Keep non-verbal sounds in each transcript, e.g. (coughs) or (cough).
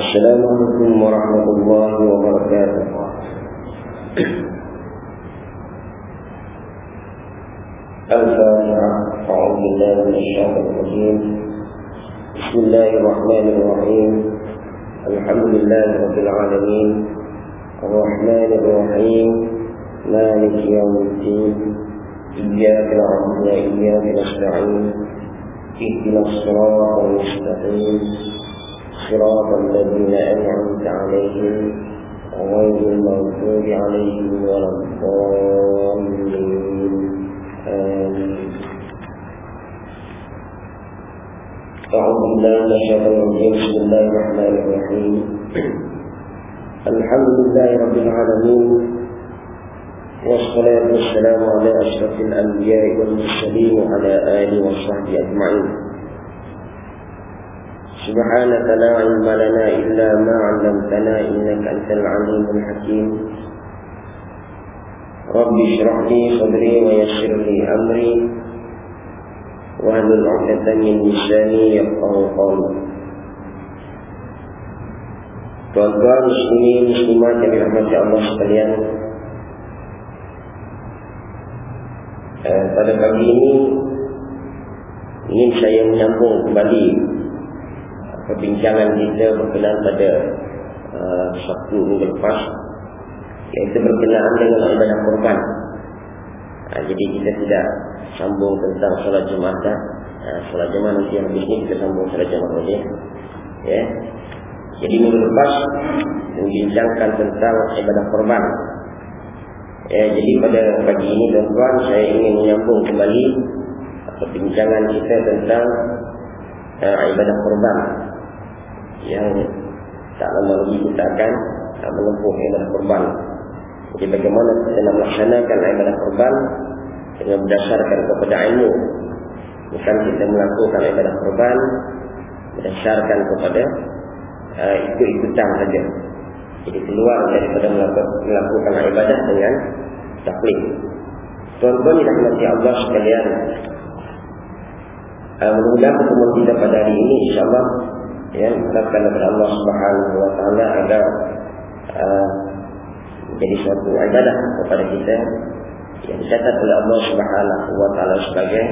السلام عليكم ورحمة الله وبركاته. الفاتحة أعوذ بالله من الشيطان الرجيم. بسم الله الرحمن الرحيم. الحمد لله رب العالمين. الرحمن الرحيم. مالك يوم الدين. إياك نعبد وإياك نستعين. اهدنا الصراط المستقيم. صراط الذين أنعمت عليهم غير المغضوب عليهم ولا الضالين. آمين. أعوذ بالله من الشيطان الرجيم. بسم الله الرحمن الرحيم. الحمد لله رب العالمين والصلاة والسلام على أشرف الأنبياء والمرسلين وعلى آله وصحبه أجمعين. سبحانك لا علم لنا إلا ما علمتنا إنك أنت العليم الحكيم. رب اشرح لي صدري ويسر لي أمري واهلل عقدة من لساني يفقه قولي. Tuan-tuan muslimin muslimat yang dirahmati Allah sekalian eh, Pada pagi ini Ingin saya menyambung kembali Perbincangan kita berkenaan pada uh, Sabtu minggu lepas Iaitu berkenaan dengan ibadah korban uh, Jadi kita tidak sambung tentang salat Jumat uh, Salat Jumat nanti yang habis kita sambung salat Jumat saja Ya. Jadi minggu lepas membincangkan tentang ibadah korban. Ya, jadi pada pagi ini tuan-tuan saya ingin menyambung kembali perbincangan kita tentang uh, ibadah korban yang tak lama lagi kita akan uh, menempuh ibadah korban. Jadi bagaimana kita nak melaksanakan ibadah korban dengan berdasarkan kepada ilmu. Bukan kita melakukan ibadah korban berdasarkan kepada uh, ikut-ikutan saja. Jadi keluar daripada melakukan ibadah dengan taklid. Tuan-tuan yang dirahmati Allah sekalian. Uh, mudah-mudahan pertemuan kita pada hari ini insya-Allah ya harapkan kepada Allah Subhanahu wa taala agar uh, menjadi suatu ibadah kepada kita yang dicatat oleh Allah Subhanahu wa taala sebagai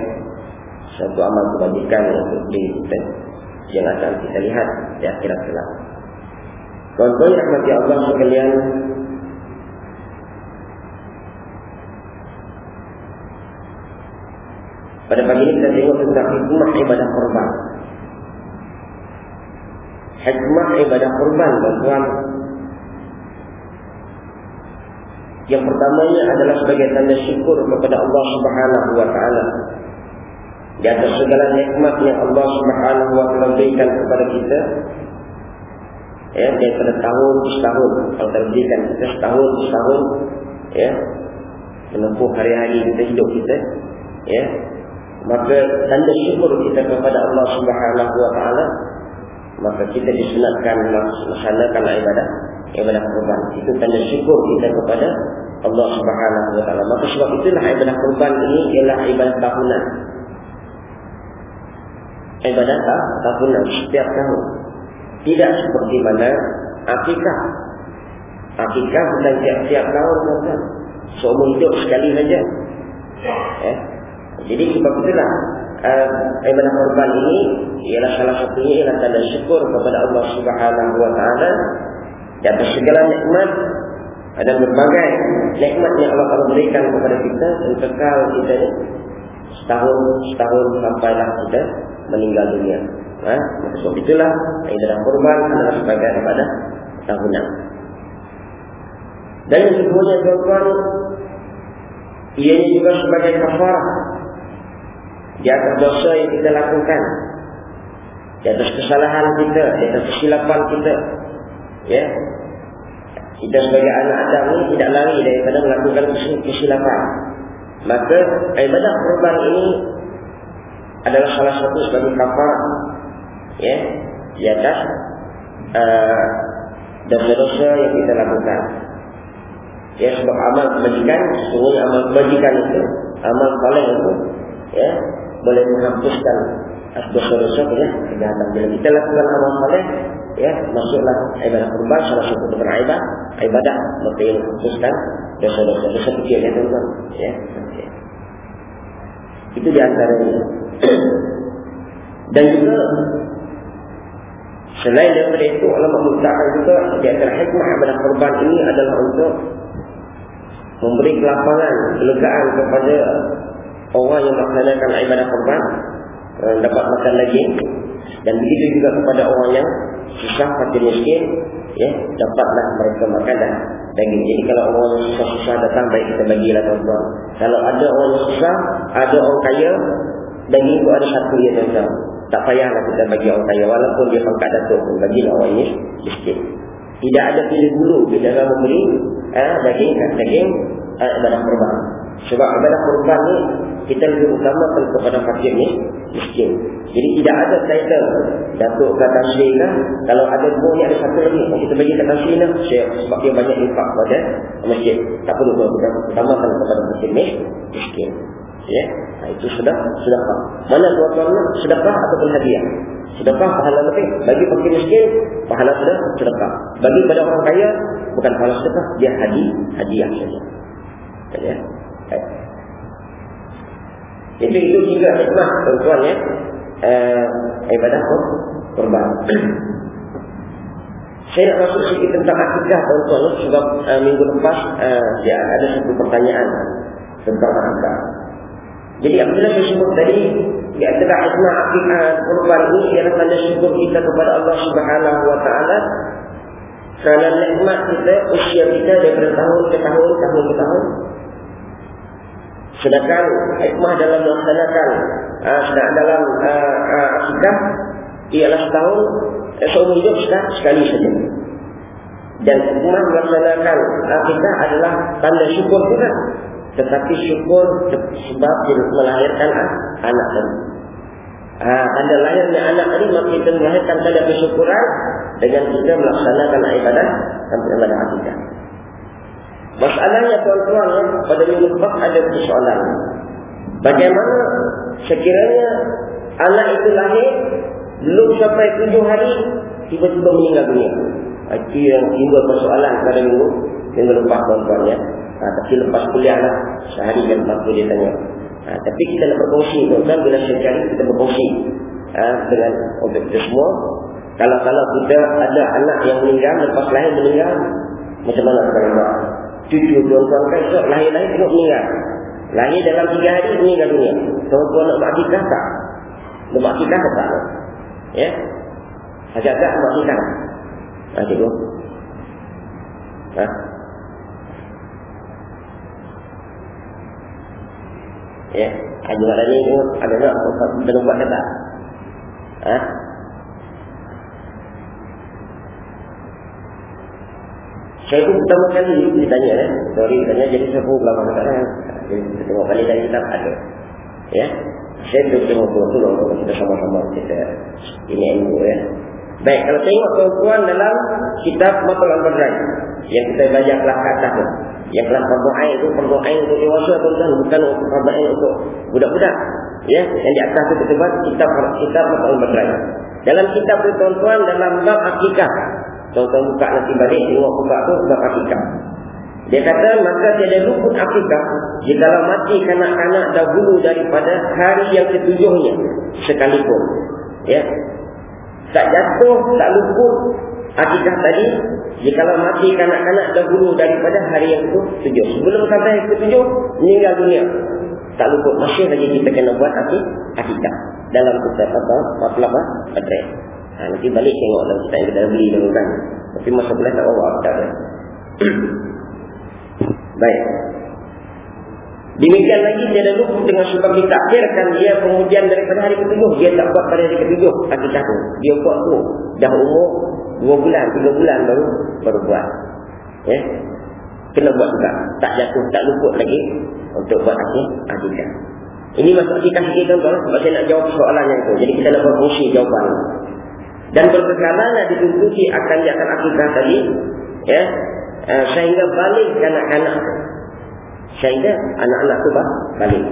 suatu amal kebajikan untuk diri kita yang akan kita lihat di akhirat kelak. Tuan-tuan yang rahmati Allah sekalian, pada pagi ini kita tengok tentang hikmah ibadah korban. Hikmah ibadah korban, tuan-tuan. Yang pertamanya adalah sebagai tanda syukur kepada Allah Subhanahu wa taala. Di atas segala nikmat yang Allah Subhanahu wa taala berikan kepada kita ya daripada tahun ke tahun kalau terberikan kita setahun ke tahun ya menempuh hari-hari kita hidup kita ya. Maka tanda syukur kita kepada Allah Subhanahu wa taala maka kita disunatkan melaksanakan ibadah ibadah kurban itu tanda syukur kita kepada Allah Subhanahu wa taala maka sebab itulah ibadah kurban ini ialah ibadah tahunan ibadah tahunan setiap tahun. Tidak seperti mana akikah. Akikah bukan tiap-tiap tahun saja. Seumur hidup sekali saja. Eh? Jadi sebab itulah uh, ibadah korban ini ialah salah satunya ialah tanda syukur kepada Allah Subhanahu Wa Taala atas segala nikmat ada berbagai nikmat yang Allah telah berikan kepada kita dan kekal kita setahun setahun sampailah kita meninggal dunia. Ha? Sebab itulah ibadah kurban adalah sebagai ibadah tahunan. Dan yang sebenarnya tuan-tuan, ianya juga sebagai kafarah di atas dosa yang kita lakukan, atas kesalahan kita, atas kesilapan kita. Ya, kita sebagai anak Adam ini tidak lari daripada melakukan kesilapan. Maka ibadah kurban ini adalah salah satu sebagai kafarah ya di atas uh, dosa-dosa yang kita lakukan. Ya sebab amal kebajikan, sesungguhnya amal kebajikan itu, amal saleh itu, ya boleh menghapuskan dosa-dosa punya kejahatan. Bila kita lakukan amal soleh, ya. Masuklah ibadah kurban salah satu daripada ibadah ibadah yang khususkan dosa-dosa dosa kecil ya tuan ya. Itu di antaranya dan juga selain daripada itu ulama mengatakan juga di antara hikmah ibadah kurban ini adalah untuk memberi kelapangan kelegaan kepada orang yang melaksanakan ibadah kurban eh, dapat makan lagi. Dan begitu juga kepada orang yang susah fakir miskin ya dapatlah mereka makan dan daging. Jadi kalau orang susah-susah datang baik kita bagilah tuan-tuan. Kalau ada orang susah ada orang kaya daging itu ada satu ya tuan-tuan. Tak payahlah kita bagi orang kaya. Walaupun dia pangkat datuk pun bagilah orang ini miskin. Tidak ada pilih bulu di dalam memberi eh, daging daging eh, ibadah korban sebab ibadah korban ni kita lebih utamakan kepada fakir ni miskin. Jadi tidak ada title Datuk kata Syekh Kalau ada pun ada satu lagi Kita bagi kata Syekh lah Sebab dia banyak infak pada masjid Tak perlu kita utamakan kepada fakir ni miskin. Ya, nah, itu sudah apa? Mana tuan-tuan sedekah ataupun hadiah? Sedekah pahala lebih. Bagi fakir miskin, pahala sudah sedekah. Bagi pada orang kaya, bukan pahala sedekah, dia hadiah, hadiah saja. Ya. Itu itu juga hikmah tuan-tuan ya. Eh, ibadah kurban. Saya nak masuk sedikit tentang akikah tuan-tuan sebab uh, minggu lepas uh, ya, ada satu pertanyaan tentang akikah. Jadi apabila saya sebut tadi di antara hikmah akikah kurban ini ialah tanda syukur kita kepada Allah Subhanahu Wa Taala kerana nikmat kita usia kita daripada tahun ke tahun tahun ke tahun Sedangkan hikmah dalam melaksanakan uh, sedang dalam uh, uh, akidah ialah setahun eh, seumur hidup sekali saja. Dan hikmah melaksanakan akidah adalah tanda syukur juga. Tetapi syukur sebab melahirkan anak tadi. Uh, tanda lahirnya anak tadi maka kita melahirkan tanda kesyukuran dengan kita melaksanakan ibadah sampai ibadah akidah. Masalahnya tuan-tuan pada minggu lepas ada persoalan. Bagaimana sekiranya anak itu lahir belum sampai tujuh hari tiba-tiba meninggal dunia. Itu yang timbul persoalan pada minggu minggu lepas tuan-tuan ya. Ha, tapi lepas kuliah lah sehari dan waktu dia tanya. Ha, tapi kita nak berkongsi tuan-tuan bila cari kita berkongsi ha, dengan objek kita semua. Kalau-kalau kita ada anak yang meninggal lepas lahir meninggal macam mana kita buat? Tuan-tuan kan esok lahir-lahir tengok meninggal. Lahir dalam tiga hari meninggal dunia. Tuan-tuan nak buat kita tak? Nak buat kita tak? Ya? Agak-agak buat kita. Ha, cikgu. Ha? Ya, nak tanya tengok ada nak belum buat kata. Ha? Saya pun pertama kali ditanya eh. Sorry tanya jadi saya pun belakang kata eh. Jadi tengok kali dari kitab ada. Ya. Saya duduk tengok betul-betul untuk kita sama-sama kita ini ilmu ya. Baik, kalau tengok tuan-tuan dalam kitab Matul Al-Badrai yang kita belajar kelas atas tu. Yang kelas Fardu Ain tu, untuk dewasa tuan-tuan, bukan untuk Fardu Ain untuk budak-budak. Ya, yang di atas tu kita buat kitab kitab Matul Al-Badrai. Dalam kitab tu tuan-tuan dalam bab akikah Tuan-tuan buka nanti balik Tengok buka tu Sebab akikah Dia kata Maka tiada luput akikah Jika mati kanak-kanak dahulu Daripada hari yang ketujuhnya Sekalipun. Ya. Tak jatuh Tak luput Akikah tadi Jika mati kanak-kanak dahulu Daripada hari yang ketujuh. Sebelum sampai yang ketujuh Meninggal dunia. Tak luput Masih lagi kita kena buat akikah. Dalam kitab apa Apa-apa Adres Ha, nanti balik tengok dalam kitab yang kita beli dulu kan. Tapi masa bulan tak bawa kita ada. (coughs) Baik. Demikian lagi dia dah lupa dengan sebab ditakdirkan dia kemudian daripada hari ketujuh. Dia tak buat pada hari ketujuh. Satu. Dia buat tu. Dah umur dua bulan, tiga bulan baru baru buat. Ya. Kena buat juga. Tak jatuh, tak luput lagi untuk buat akhir akikah. Ini masuk kita sikit tuan-tuan sebab saya nak jawab soalan yang itu. Jadi kita nak berfungsi jawapan dan berkekalannya dituntuti akan diakan akidah tadi ya. Uh, sehingga balik anak-anak. Sehingga anak-anak itu balik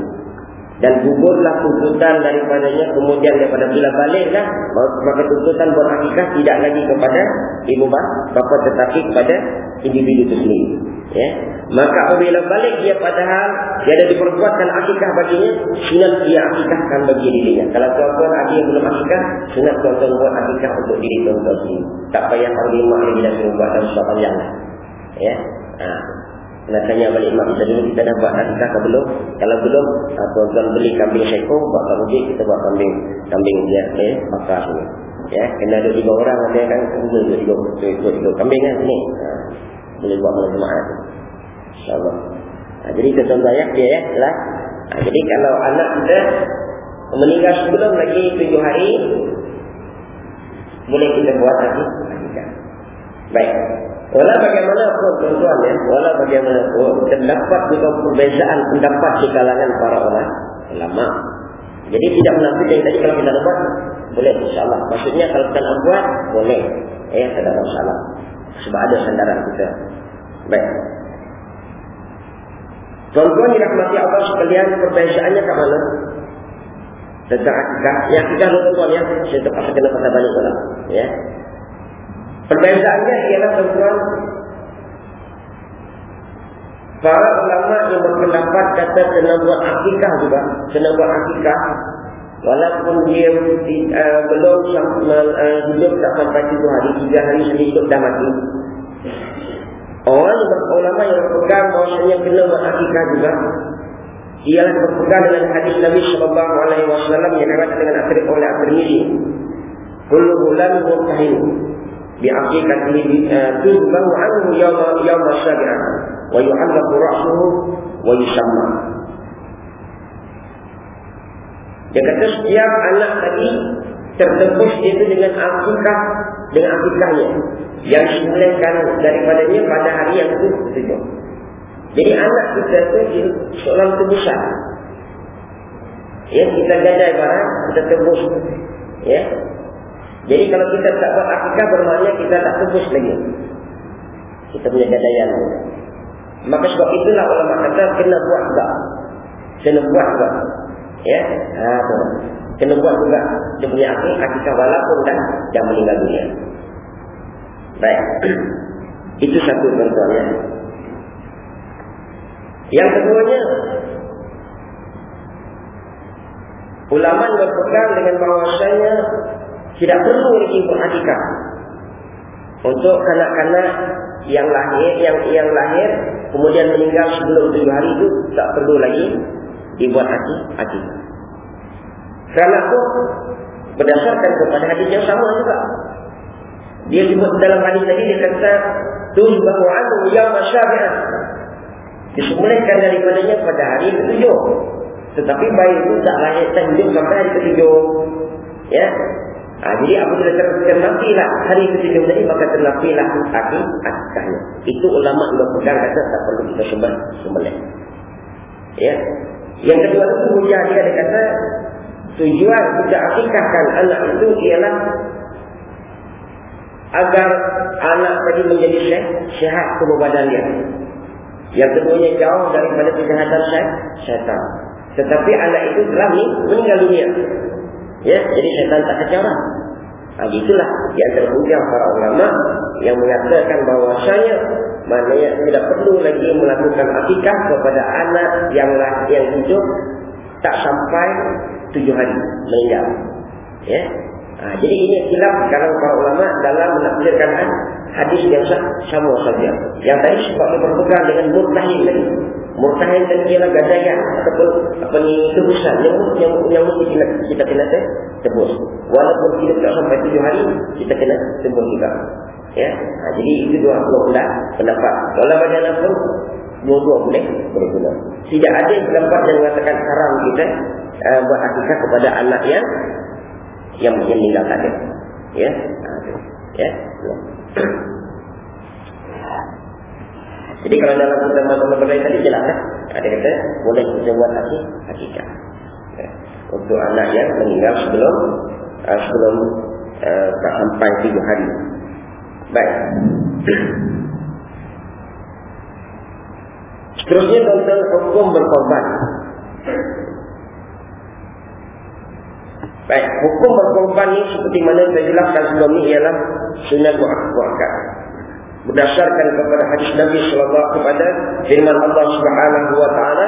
dan gugurlah tuntutan daripadanya kemudian daripada bila baliklah maka tuntutan buat akikah tidak lagi kepada ibu bapa tetapi kepada individu itu sendiri. Ya. Maka apabila balik dia padahal dia ada diperbuatkan akikah baginya sunat dia akikahkan bagi dirinya. Kalau tuan-tuan ada yang belum akikah sunat tuan-tuan buat akikah untuk diri tuan-tuan sendiri. Tak payah panggil mak lagi dan suruh buat dalam suatu yang ya. Ha. Nak tanya balik mak kita dulu kita dah buat akikah ke belum? Kalau belum, ah, tuan-tuan beli kambing sekor, buat kambing kita buat kambing kambing dia, eh, bakar sini. Ya, kena ada tiga orang ada kan, dua dua tiga, tiga, tiga kambing kan sini. Ha. Boleh buat malam jemaah. Insyaallah. Ha, jadi tuan-tuan saya dia ya, lah. Ha, jadi kalau anak kita meninggal sebelum lagi tujuh hari, boleh kita buat lagi. Baik. Walau bagaimanapun tuan-tuan ya, walau bagaimanapun terdapat juga perbezaan pendapat di kalangan para ulama. Jadi tidak menafikan yang tadi kalau kita buat, boleh insyaAllah. Maksudnya kalau kita buat, boleh. Eh, tidak ada masalah. Sebab ada sandaran kita. Baik. Tuan-tuan yang mati Allah sekalian, perbezaannya ke mana? Tentang akikah. Yang akikah tuan-tuan ya, saya terpaksa kena pasal balik orang. Ya. Perbezaannya ialah tuan Para ulama yang berpendapat kata kena buat akikah juga, kena buat akikah walaupun dia uh, belum uh, hidup tak sampai tujuh hari, tiga hari sendiri hidup dah mati. Orang ulama yang berpegang bahawasanya kena buat akikah juga ialah berpegang dengan hadis Nabi sallallahu alaihi wasallam yang diriwayatkan dengan akhir oleh At-Tirmizi. Kullu bulan mutahin بعقيقته تذبح عنه يوم يوم السابع ويعلق رأسه ويسمى Dia kata setiap anak tadi tertebus itu dengan akikah dengan akikahnya yang dimulaikan daripadanya pada hari yang itu tujuh. Jadi anak kita itu seorang tebusan. Ya kita gadai barang kita tebus. Ya jadi kalau kita tak buat akikah bermakna kita tak tebus lagi. Kita punya gadaian. Maka sebab itulah ulama kata kena buat juga. Kena buat juga. Ya. Ha. Kena buat juga. Dia punya akikah, walaupun dah, dah meninggal dunia. Baik. (clears throat) Itu satu tuan ya. Yang keduanya ulama berpegang dengan bahawasanya tidak perlu lagi berhadikah untuk kanak-kanak yang lahir yang yang lahir kemudian meninggal sebelum tujuh hari itu tak perlu lagi dibuat hati hati. Kerana itu berdasarkan kepada hadis yang sama juga. Dia sebut dalam hadis tadi dia kata tuzbahu anhu yaum asyabi'ah. Disembelihkan daripadanya pada hari ketujuh. Tetapi bayi itu tak lahir dan hidup sampai hari ketujuh. Ya, Ha, jadi apabila ternafilah hari ketujuh tadi maka ternafilah akid akikahnya. Itu ulama yang berpegang kata tak perlu kita sembah sembelih. Ya. Yang kedua itu hujah dia ada kata tujuan kita akikahkan anak itu ialah agar anak tadi menjadi sehat, sehat tubuh badan dia. Yang keduanya jauh daripada kesehatan syaitan. Tetapi anak itu telah meninggal dunia. Ya, jadi syaitan tak kacau lah. Ha, itulah yang terhujang para ulama yang mengatakan bahawasanya maknanya tidak perlu lagi melakukan akikah kepada anak yang yang hidup tak sampai tujuh hari meninggal. Ya. Ha, jadi ini silap sekarang para ulama dalam menafsirkan hadis yang sama saja. Yang tadi sebab berpegang dengan mutahim tadi. Murtahin dan ialah gadaya ataupun apa ni tebusan yang yang yang mesti kita kita kena tebus. Walaupun kita tak sampai tujuh hari kita kena tebus juga. Ya, ha, jadi itu dua pula pendapat. Walau bagaimanapun dua-dua boleh berguna. Tidak ada pendapat yang mengatakan haram kita uh, buat akikah kepada anak yang yang yang meninggal tadi. Ya, ha, ya. Jadi kalau dalam kita masalah berdaya tadi jelas kan? Ada kata boleh kita buat hati hakikat. Ya. Untuk anak yang meninggal sebelum uh, sebelum uh, tak sampai tiga hari. Baik. Seterusnya tentang hukum berkorban. Baik, hukum berkorban ini seperti mana saya jelaskan sebelum ini ialah sunnah muakkad. Berdasarkan kepada hadis Nabi sallallahu kepada firman Allah Subhanahu wa taala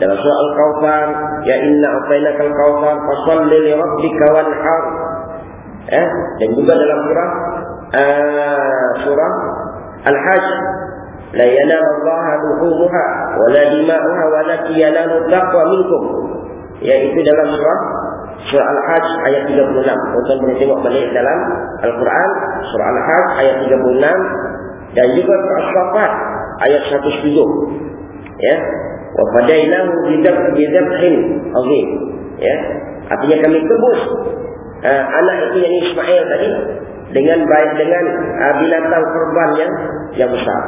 dalam surah Al-Kautsar, ya inna atainakal kautsar fashalli li rabbika wanhar. Eh, dan juga dalam surah uh, surah Al-Hajj la yanal Allah duhumuha wa la dima'uha wa la yanalu taqwa minkum. Yaitu dalam surah Surah Al-Hajj ayat 36. Tuan-tuan boleh tengok balik dalam Al-Quran. Surah Al-Hajj ayat 36. Dan juga Surah Al-Safat ayat 107. Ya. Wa fadailahu bidabhin azim. Ya. Artinya kami tebus uh, anak itu yang Ismail tadi dengan baik dengan uh, binatang korban yang yang besar.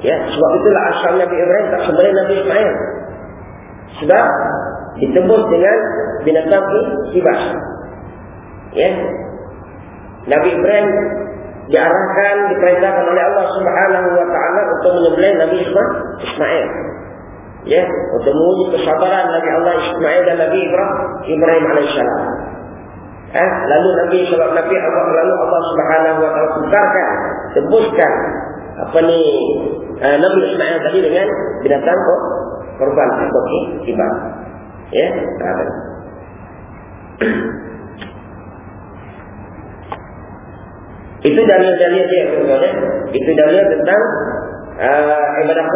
Ya, sebab itulah asal Nabi Ibrahim tak sebenarnya Nabi Ismail. Sebab ditebus dengan binatang kibas. Ya. Nabi Ibrahim diarahkan, diperintahkan oleh Allah Subhanahu wa taala untuk menyembelih Nabi Ismail. Ya, untuk menguji kesabaran Nabi Allah Ismail dan Nabi Ibrahim Ibrahim alaihissalam. Eh, lalu Nabi Sallallahu Nabi Allah lalu Allah Subhanahu wa taala tukarkan, tebuskan apa ni uh, Nabi Ismail tadi dengan binatang korban untuk kibas. Ya, ada. (clears throat) Itu dalil-dalil dia sebenarnya. Itu dalil tentang uh, ibadah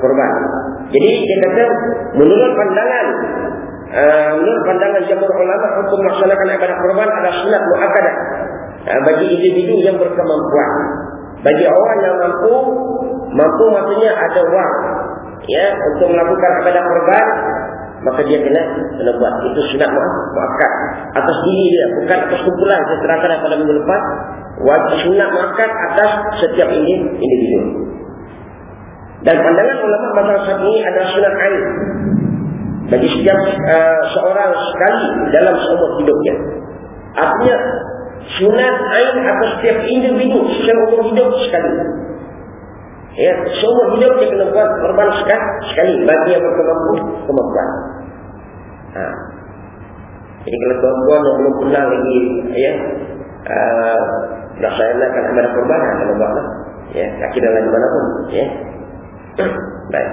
kurban. Jadi dia kata menurut pandangan uh, menurut pandangan jumhur ulama hukum melaksanakan ibadah kurban adalah sunat muakkadah uh, bagi individu yang berkemampuan. Bagi orang yang mampu mampu maksudnya ada wang ya untuk melakukan ibadah kurban maka dia kena buat. Itu sunat muakkad atas diri dia. Bukan atas kumpulan saya terangkan pada minggu lepas. Wajib sunat muakkad atas setiap individu. Dan pandangan ulama masalah saat ini adalah sunat ain. Bagi setiap uh, seorang sekali dalam seumur hidupnya. Artinya sunat ain atas setiap individu secara umur hidup sekali Ya, semua hidup dia kena buat korban sekali bagi yang berkemampuan. kemampuan. Ha. Jadi kalau tuan-tuan yang belum pernah lagi, ya, uh, nak saya nak kan amal korban, ha, kalau buatlah. Ya, kaki dalam mana pun. Ya. (coughs) Baik.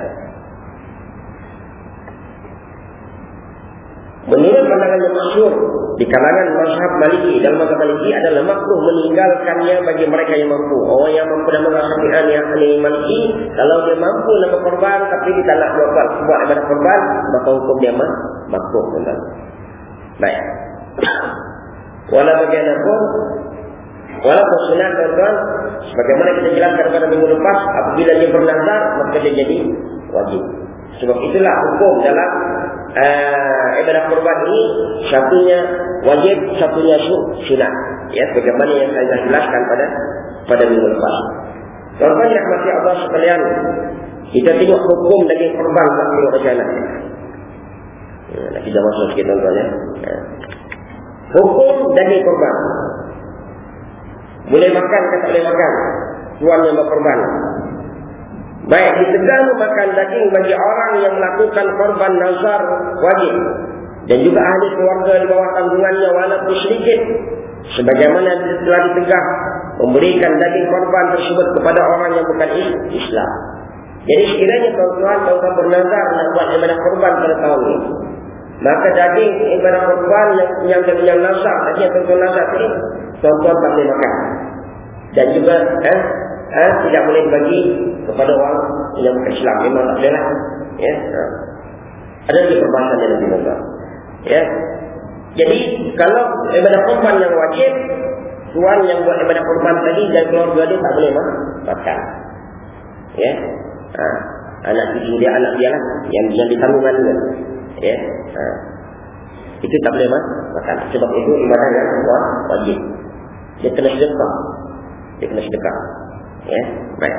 Menurut pandangan yang masyur di kalangan mazhab Maliki dalam mazhab Maliki adalah makruh meninggalkannya bagi mereka yang mampu. Orang yang mampu dan mengasami yang ahli Maliki, kalau dia mampu nak berkorban tapi dia tak nak buat buat ibadah korban, maka hukum dia mah makruh tuan. Baik. Walau bagaimanapun sunat tuan-tuan Sebagaimana kita jelaskan pada minggu lepas Apabila dia bernazar Maka dia jadi wajib Sebab itulah hukum dalam uh, ibadah kurban ini satunya wajib, satunya sunat. Ya, bagaimana yang saya jelaskan pada pada minggu lepas. Tuan-tuan yang mati Allah sekalian, kita tengok hukum daging kurban tak macam mana. Ya, dah masuk sikit tuan-tuan ya. ya. Hukum daging kurban. Boleh makan ke tak boleh makan? Tuan yang berkorban. Baik ditegak makan daging bagi orang yang melakukan korban nazar wajib. Dan juga ahli keluarga di bawah tanggungannya walaupun sedikit. Sebagaimana telah ditegak memberikan daging korban tersebut kepada orang yang bukan Islam. Jadi sekiranya tuan-tuan tuan-tuan bernazar nak buat ibadah korban pada tahun ini. Maka daging ibadah korban yang yang, yang nazar, yang tuan-tuan nazar ini, tuan-tuan tak boleh makan. Dan juga eh, eh, tidak boleh bagi kepada orang yang bukan Islam. Memang tak boleh lah ya ha. ada lagi perbahasan yang lebih mudah ya. Jadi kalau ibadah korban yang wajib tuan yang buat ibadah korban tadi dan keluarga dia tak boleh makan ya. Ha. anak cucu dia anak dia lah yang yang ditanggungan dia. Ya. Ha. itu tak boleh makan sebab itu ibadah yang wajib. Dia kena sedekah. Dia kena sedekah Ya, baik.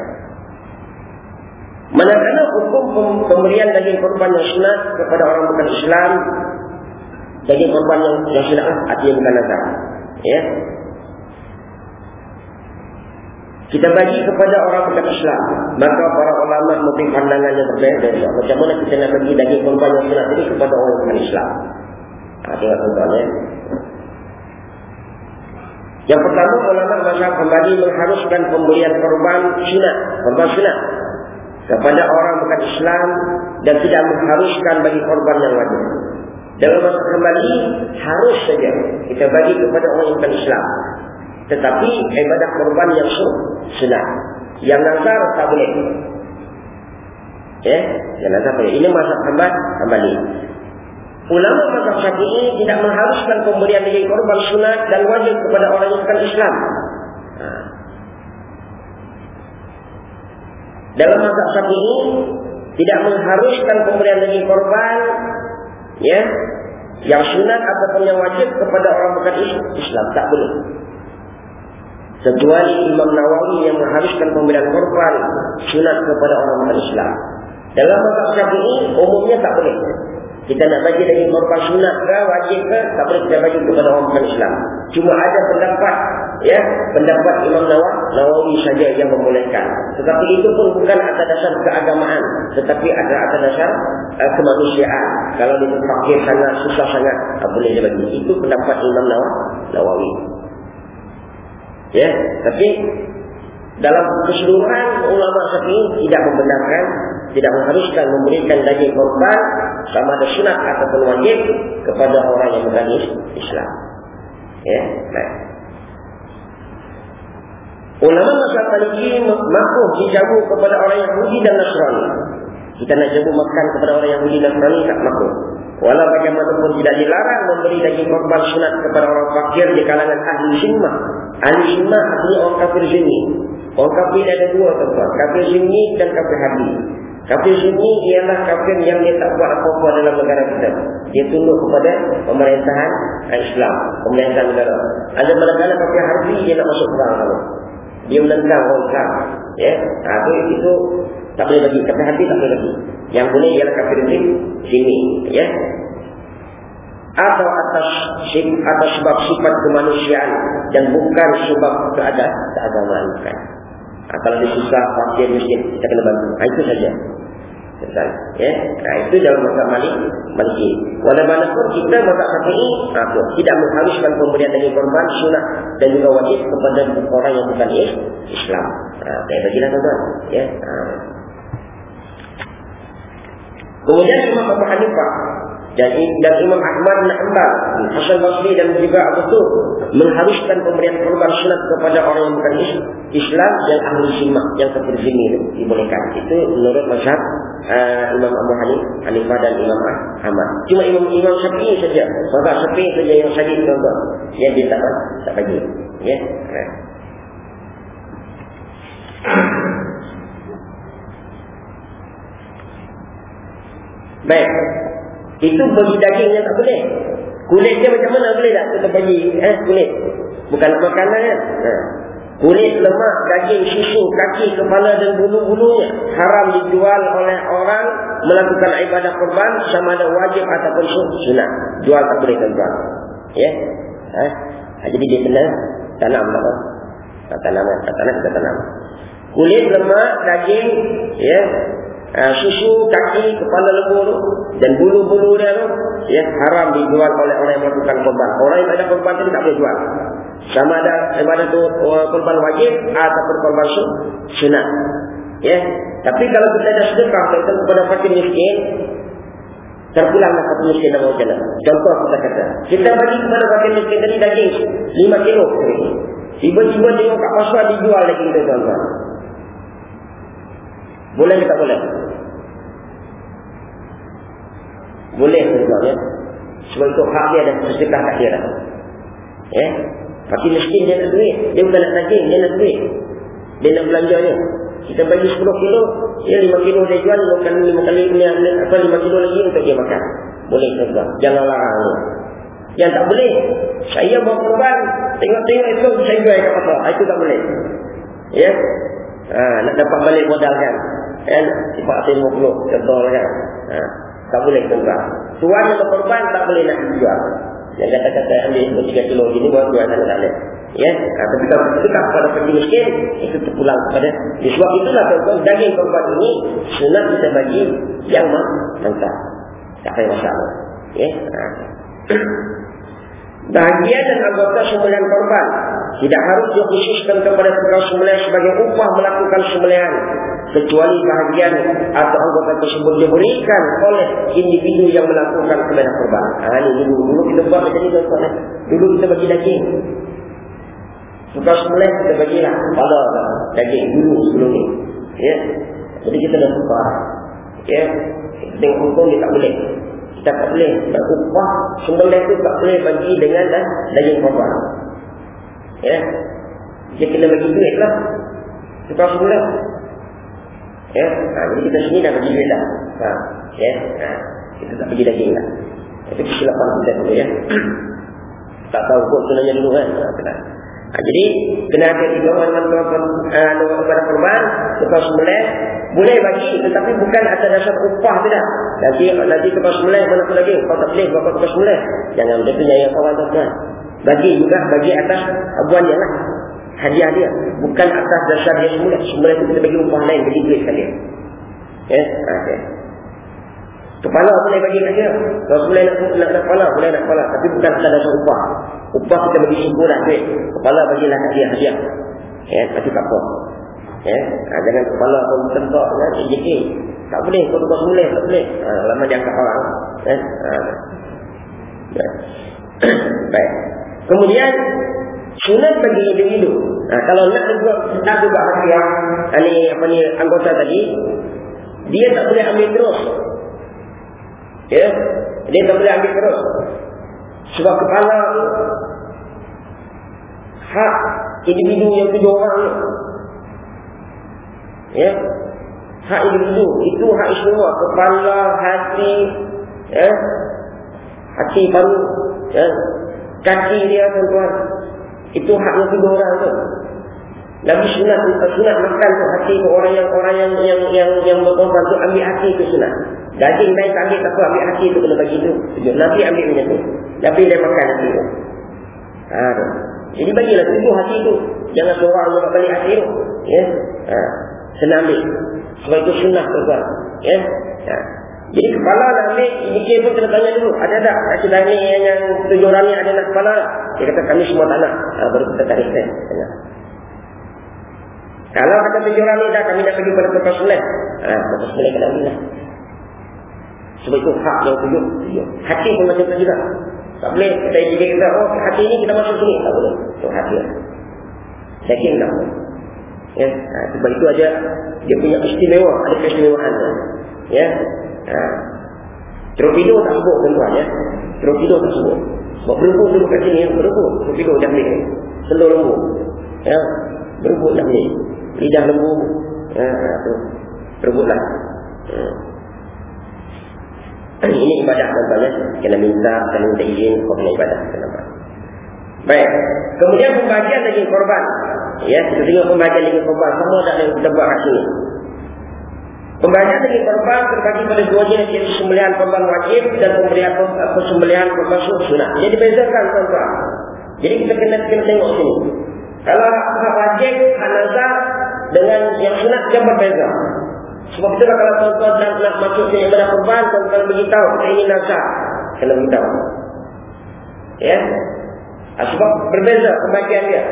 Manakala hukum pemberian daging korban yang sunat kepada orang bukan Islam, daging korban yang, sunat artinya bukan nazar. Ya. Kita bagi kepada orang bukan Islam, maka para ulama memberi pandangan yang berbeza. Macam mana kita nak bagi daging korban yang sunat ini kepada orang bukan Islam? Ha, tengok tuan-tuan ya. Yang pertama ulama masa kembali mengharuskan pemberian korban sunat, korban sunat kepada orang bukan Islam dan tidak mengharuskan bagi korban yang wajib. Dalam masa kembali harus saja kita bagi kepada orang bukan Islam. Tetapi ibadah korban yang sunat, yang nazar tak boleh. Ya, yang nazar boleh. Ini masa kembali. Ulama mazhab Syafi'i tidak mengharuskan pemberian daging korban sunat dan wajib kepada orang yang bukan Islam. Ha. Dalam mazhab Syafi'i tidak mengharuskan pemberian daging korban ya yang sunat ataupun yang wajib kepada orang bukan Islam tak boleh. Kecuali Imam Nawawi yang mengharuskan pemberian korban sunat kepada orang bukan Islam. Dalam mazhab Syafi'i umumnya tak boleh. Kita nak bagi daging korban sunat ke wajib ke tak boleh kita bagi kepada orang bukan Islam. Cuma ada pendapat ya, pendapat Imam Nawawi saja yang membolehkan. Tetapi itu pun bukan atas dasar keagamaan, tetapi ada atas dasar uh, kemanusiaan. Kalau dia fakir sangat, susah sangat, tak boleh dia bagi. Itu pendapat Imam Nawawi. Ya, tapi dalam keseluruhan ulama Syafi'i tidak membenarkan tidak mengharuskan memberikan daging korban sama ada sunat ataupun wajib kepada orang yang bukan Islam. Ya, baik. Ulama masyarakat Maliki makruh dijabu kepada orang Yahudi dan Nasrani. Kita nak jabu makan kepada orang Yahudi dan Nasrani tak makruh. Walau bagaimanapun tidak dilarang memberi daging korban sunat kepada orang fakir di kalangan ahli zimmah. Ahli zimmah artinya orang kafir zimmi. Orang kafir ada dua tempat. Kafir zimmi dan kafir hadis. Kafir sunni ialah kafir yang dia tak buat apa-apa dalam negara kita. Dia tunduk kepada pemerintahan Islam, pemerintahan negara. Ada mana-mana kafir harbi dia nak masuk perang kalau. Dia menentang orang Islam. Ya, nah, itu, itu tak boleh bagi. Kafir harbi tak boleh bagi. Yang boleh ialah kafir di sini. Ya. Atau atas atas sebab sifat kemanusiaan dan bukan sebab keagamaan. Ha, kalau dia susah, fakir, miskin, kita kena bantu. Ha, itu saja. Ya? Ha, itu dalam masalah malik, maliki. Walaupun kita masalah satu ini, ha, tidak mengharuskan pemberian dari korban, sunat dan juga wajib kepada orang yang bukan Islam. Ha, saya bagilah tuan-tuan. Ya? Ha. Kemudian Imam Abu Hanifah dan, dan Imam Ahmad bin Hanbal, Hasan Basri dan juga Abu Tur mengharuskan pemberian korban sunat kepada orang yang bukan Islam dan ahli sunnah yang sini dibolehkan. Itu menurut mazhab uh, Imam Abu Hanifah dan Imam Ahmad. Cuma Imam Imam Syafi'i saja, sebab Syafi'i saja yang sadis tuan Yang dia tak tak bagi. Ya. Baik. Itu bagi dagingnya tak boleh. Kulit dia macam mana boleh tak kita bagi eh, kulit? Bukan makanan kan? Ha. Kulit, lemak, daging, susu, kaki, kepala dan bulu-bulunya haram dijual oleh orang melakukan ibadah korban sama ada wajib ataupun sunat. Jual tak boleh tuan Ya? Ha? ha? Jadi dia kena tanam apa? Tak tanam, tak tanam, kita tanam. Kulit, lemak, daging, ya, uh, susu kaki kepala lembu tu dan bulu-bulu dia tu ya haram dijual oleh orang yang melakukan korban. Orang yang ada korban tu tak boleh jual. Sama ada ibadah tu korban wajib ataupun korban sunat. Ya. Tapi kalau kita ada sedekah kita kepada fakir miskin terpulanglah fakir miskin dalam jalan. Contoh kita kata, kita bagi kepada fakir miskin tadi daging 5 kilo. Tiba-tiba tengok kat pasar dijual lagi kita tuan-tuan. Boleh ke tak boleh? Boleh juga ya. Sebab itu hak dia dan sedekah kat dia. Ya. Fakir miskin dia nak duit. Dia bukan nak daging, dia nak duit. Dia nak belanja dia. Kita bagi 10 kilo, ya 5 kilo dia jual, 5 kali 5 kali ni apa 5 kilo lagi untuk dia makan. Boleh juga. Jangan larang. Yang tak boleh. Saya bawa korban, tengok-tengok itu saya jual kat pasar. Itu tak boleh. Ya. Ha, nak dapat balik modal kan. Kan? Sifat 50 contohnya kan. Ha, tak boleh tunggal. Tuan yang berkorban tak boleh nak dijual. Yang kata-kata ambil 3 kilo gini buat jual sana tak boleh. Ya, kalau kita pada pergi miskin, itu terpulang kepada. Di sebab itulah tuan daging korban ini sunat kita bagi yang mantap. Tak payah masalah. Ya. Ha. (clears throat) Bahagian dan anggota sembelihan korban tidak harus dikhususkan kepada tukang sembelihan sebagai upah melakukan sembelihan kecuali bahagian atau anggota tersebut diberikan oleh individu yang melakukan sembelihan korban. Ha, ini dulu, dulu kita buat macam ini tuan -tuan. Dulu kita bagi daging. Tukang sembelihan kita bagilah kepala daging dulu sebelum ini. Ya. Jadi kita dah tukar. Ya. Tengok hukum dia tak boleh. Kita tak boleh berupah sembelih itu tak boleh bagi dengan dah daging korban. Ya. Dia kena bagi duit lah. Tukar sembelih. Ya. Ha, jadi kita sini dah bagi duit dah. Ha. Ya. Ha. Kita tak bagi daging lah. Itu kesilapan kita dulu ya. (coughs) tak tahu kok sebenarnya dulu kan. Ha, kena. Ha, jadi kena ada tiga orang kepada korban tukar sembelih boleh bagi tetapi bukan atas dasar upah tidak. Nanti nanti tukar sembelih mana tu lagi? Kau tak boleh buat tukar sembelih. Jangan dia punya yang kawan tuan. Bagi juga bagi atas abuan dia lah. Hadiah dia. Bukan atas dasar dia semula. Semula itu kita bagi upah lain. Bagi duit sekalian. Ya? Okay. Kepala boleh bagi kerja. Kalau semula nak, nak, nak kepala, boleh nak kepala. Tapi bukan atas dasar upah. Upah kita bagi simpulan duit. Kepala bagilah hadiah. hadiah. Ya, tapi tak apa. Ya, ha, jangan kepala pun tentok kan, JK. Tak boleh, kau tukar semula, tak boleh. Ha, lama dia angkat orang. Ya, ha. (coughs) Baik. Kemudian sunat bagi individu. Nah, kalau nak juga nak juga hadiah ini apa ni anggota tadi, dia tak boleh ambil terus. Ya, dia tak boleh ambil terus. Sebab kepala hak individu yang tujuh orang Ya, hak individu itu hak istimewa. Kepala hati ya? Hati baru ya? Kaki dia tuan-tuan itu haknya tiga orang tu Nabi sunat sunat makan tu hati tu orang yang orang yang yang yang yang berkorban tu ambil hati tu sunat. Daging naik tak ambil tak ambil hati tu kena bagi tu. Nabi ambil macam tu. Nabi dia makan hati tu. Ha, tu. Jadi bagilah tujuh hati tu. Jangan seorang yang balik hati tu. Ya. Ha. Senang ambil. Sebab itu sunnah tuan. Ya. Ha. Jadi kepala nak ambil, mikir pun kena tanya dulu. Ada tak? Kaki dah ni yang, yang tujuh orang ni ada nak kepala. Dia kata kami semua tak nak. Ha, baru kita tarik saya. Kalau kata tujuh orang ni dah kami dah pergi pada tempat sulit. Ha, tempat sulit kena ambil lah. Sebab itu hak yang tujuh. Hati pun macam tu juga. Tak boleh kita jadi kita, oh hati ni kita masuk sini. Tak boleh. Itu hati lah. Daging tak boleh. Ya, ha, sebab itu aja dia punya istimewa, ada keistimewaan. Ya, Ha. Tropido tak sebut tuan ya. Tropido tak sebut. Sebab berebut dulu kat sini, berebut. Tropido dah ni. Selur lembu. Ya. Berebut dah ni. Lidah lembu. Ya. Berebutlah. Hmm. (clears throat) Ini ibadah tuan ya. Kena minta, kena minta izin, kau kena ibadah. Kenapa? Baik. Kemudian pembagian lagi korban. Ya, kita tengok pembagian lagi korban. Semua dah ada kita buat kat sini. Pembagian daging korban terbagi pada dua jenis yaitu sembelihan korban wajib dan pemberian sembelihan korban sunnah. Jadi bezakan tuan-tuan. Jadi kita kena kena tengok sini. Kalau hak wajib, hak dengan yang sunnah dia berbeza. Sebab itulah kalau tuan-tuan nak, nak masuk ke ibadah korban, tuan-tuan beritahu ini nazar. Kena beritahu. Ya. Ah, sebab berbeza pembagian dia.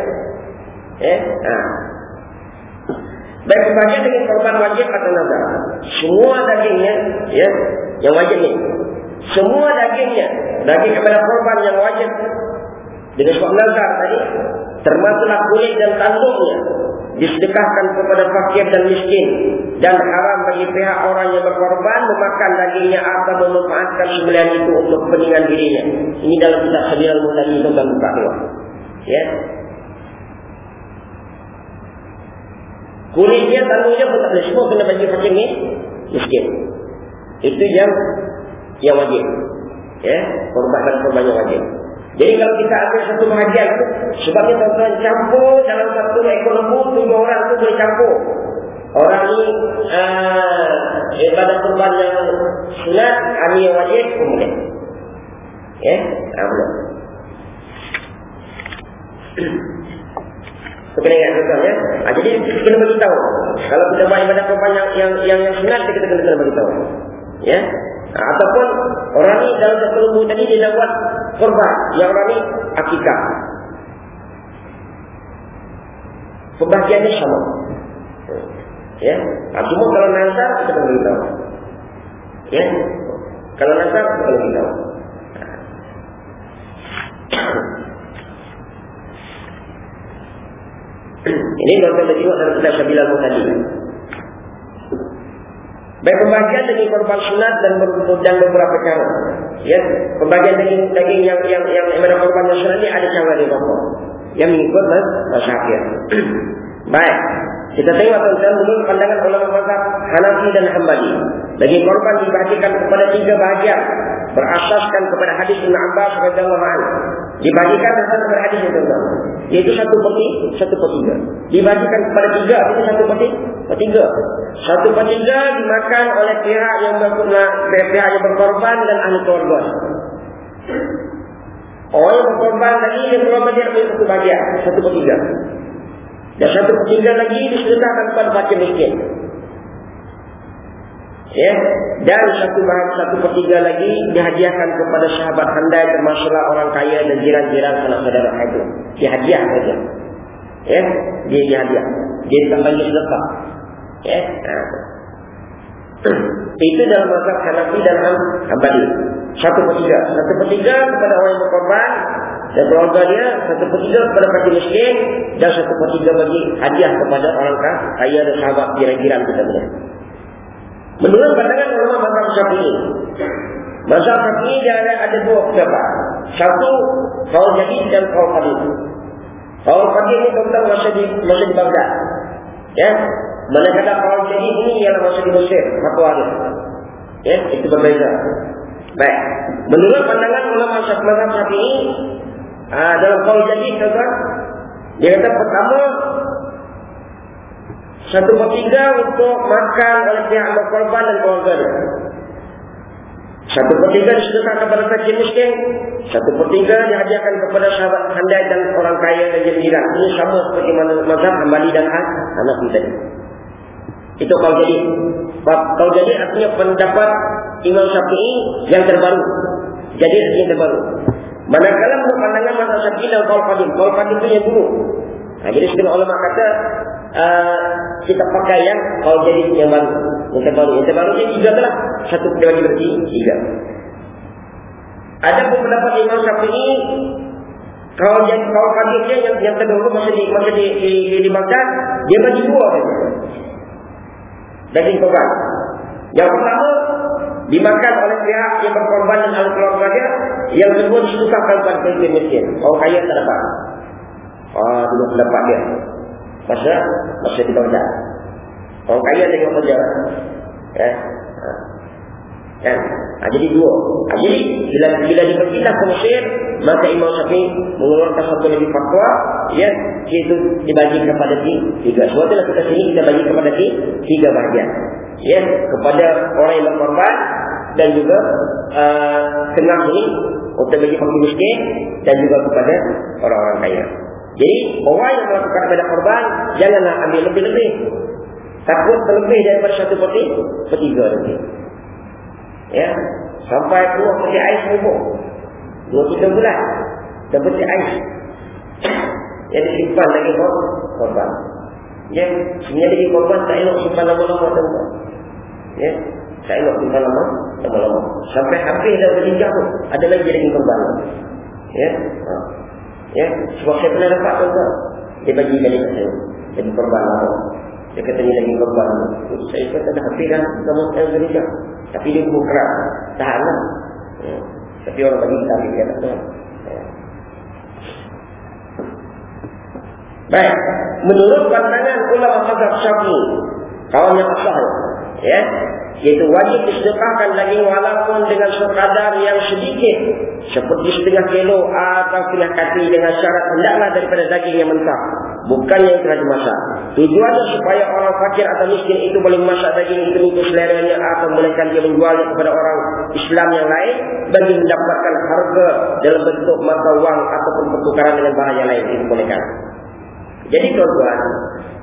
Ya. Ha. Baik sebagian dengan korban wajib atau nazar. Semua dagingnya, ya, yang wajib ni. Semua dagingnya, daging kepada korban yang wajib. Dengan sebab nazar tadi, termasuklah kulit dan tanduknya. Disedekahkan kepada fakir dan miskin. Dan haram bagi pihak orang yang berkorban memakan dagingnya atau memanfaatkan sembelian itu untuk kepentingan dirinya. Ini dalam kitab Sabiral Muhtadi itu dan buka Ya, Kulitnya, tangguhnya pun tak boleh. Semua kena bagi fakir ni miskin. Itu yang yang wajib. Ya, korban korban yang wajib. Jadi kalau kita ambil satu bahagian tu, sebabnya tuan-tuan campur dalam satu lembu, tujuh orang tu boleh campur. Orang ni uh, ibadah korban yang sunat, kami yang wajib boleh. Ya, ah, boleh. Kena ingat ya. Ha, jadi kita kena bagi tahu. Kalau kita buat ibadah korban yang yang yang, yang sunat kita kena kena bagi tahu. Ya. Ha, ataupun orang ni dalam satu lembu tadi dia nak buat korban. Yang orang ni akikah. Pembagiannya sama. Ya. Ah, cuma kalau nazar kita perlu beritahu. Ya. Kalau nazar kita perlu beritahu. Ini doktor berjumpa dalam kitab Syabilah Muhadi. Baik pembagian daging korban sunat dan, dan beberapa cara. Ya, pembagian daging daging yang yang yang mana korban sunat ini ada cara di bawah. Yang mengikut mas masyarakat. (clears throat) Baik. Kita tengok tentang menurut pandangan ulama mazhab Hanafi dan Hambali. Daging korban dibagikan kepada tiga bahagian berasaskan kepada hadis Ibn Abbas radhiyallahu anhu. Dibagikan kepada hadis itu yaitu satu peti, satu per tiga. Dibagikan kepada tiga, itu satu per tiga. Satu per tiga dimakan oleh pihak yang berkorban, pihak yang berkorban dan ahli keluarga. Orang berkorban lagi yang keluarga dia ambil satu bagian, satu per tiga. Dan satu per tiga lagi disedekahkan kepada baca miskin. Ya, dan satu satu pertiga lagi dihadiahkan kepada sahabat handai termasuklah orang kaya dan jiran-jiran sanak saudara itu. Dihadiah saja. Ya, dia dihadiah. Dia tambah sedekah. Ya. Nah. (clears throat) Itu dalam mazhab Hanafi dan Hambali. Satu pertiga. Satu pertiga kepada orang yang berkorban dan keluarga dia. Satu pertiga kepada fakir miskin. Dan satu pertiga bagi hadiah kepada orang kaya dan sahabat jiran-jiran kita punya. Menurut pandangan ulama mazhab Syafi'i. Mazhab Syafi'i ada, ada dua pendapat. Satu kaul jadi dan kaul qadim. Kaul qadim ini tentang masa di masa di Baghdad. Ya. Manakala kaul jadi ini ialah masa di Mesir, fatwa dia. Ya, itu berbeza. Baik. Menurut pandangan ulama mazhab Syafi'i, uh, dalam kaul jadi kata dia kata pertama satu per tiga untuk makan oleh pihak berkorban dan keluarga. Satu per tiga disedekahkan kepada fakir miskin. Satu per tiga dihadiahkan kepada sahabat handai dan orang kaya dan jiran. Ini sama seperti mana mazhab Hambali dan anak kita. Itu kalau jadi. Kalau jadi artinya pendapat Imam Syafi'i yang terbaru. Jadi yang terbaru. Manakala pandangan mazhab Syafi'i dan Qaul Qadim. Qaul Qadim itu yang dulu. Nah, jadi sebenarnya ulama kata uh, kita pakai yang kalau jadi yang baru, yang terbaru, yang terbaru ini tiga telah satu dibagi berarti tiga. Ada beberapa imam Syafi'i kalau jadi kalau kadirnya yang yang terdahulu masih di masih di di, di, di Baghdad, dia bagi dua. Daging korban. Yang pertama dimakan oleh pihak yang berkorban dan ahli keluarga dia. Yang kedua disusahkan kepada miskin. Kalau kaya tak dapat. Ah, dulu pendapat dia. Masa masa di Baghdad. Orang kaya tengok kerja. Ya. Kan? Ha, jadi dua. Ha, jadi bila bila diperintah ke Mesir, maka Imam Syafi'i mengeluarkan satu lagi fatwa, ya, itu dibagi kepada tiga. Sebab itulah kita sini kita bagi kepada tiga bahagian. Ya, kepada orang yang berkorban dan juga uh, tengah ini untuk bagi miskin dan juga kepada orang-orang kaya. Jadi orang yang melakukan ibadah korban janganlah ambil lebih-lebih. Takut terlebih daripada satu peti, petiga lagi. Ya, sampai keluar peti ais bubuk. Dua tiga bulan, dan peti ais. (coughs) Yang disimpan lagi korban. Ya, sebenarnya lagi korban tak elok simpan lama-lama tuan Ya, tak elok simpan lama lama-lama. Sampai habis dah berhijab tu, ada lagi lagi korban. Ya, ha. Ya, sebab saya pernah dapat tuan Dia bagi balik saya. Jadi korban apa. Dia kata ni lagi korban. Saya kata dah habis dah gereja. Tapi dia pun keras. Tahan lah. Ya. Tapi orang bagi kita ambil dia ya. Baik. Menurut pandangan ulama mazhab syafi'i. Kawan yang asal. Ya. Iaitu wajib disedekahkan daging walaupun dengan sekadar yang sedikit. Seperti setengah kilo atau setengah kaki dengan syarat hendaklah daripada daging yang mentah. Bukan yang telah dimasak. Tujuannya supaya orang fakir atau miskin itu boleh memasak daging itu untuk seleranya atau bolehkan dia menjualnya kepada orang Islam yang lain bagi mendapatkan harga dalam bentuk mata wang ataupun pertukaran dengan bahan yang lain. Itu bolehkan. Jadi tuan-tuan,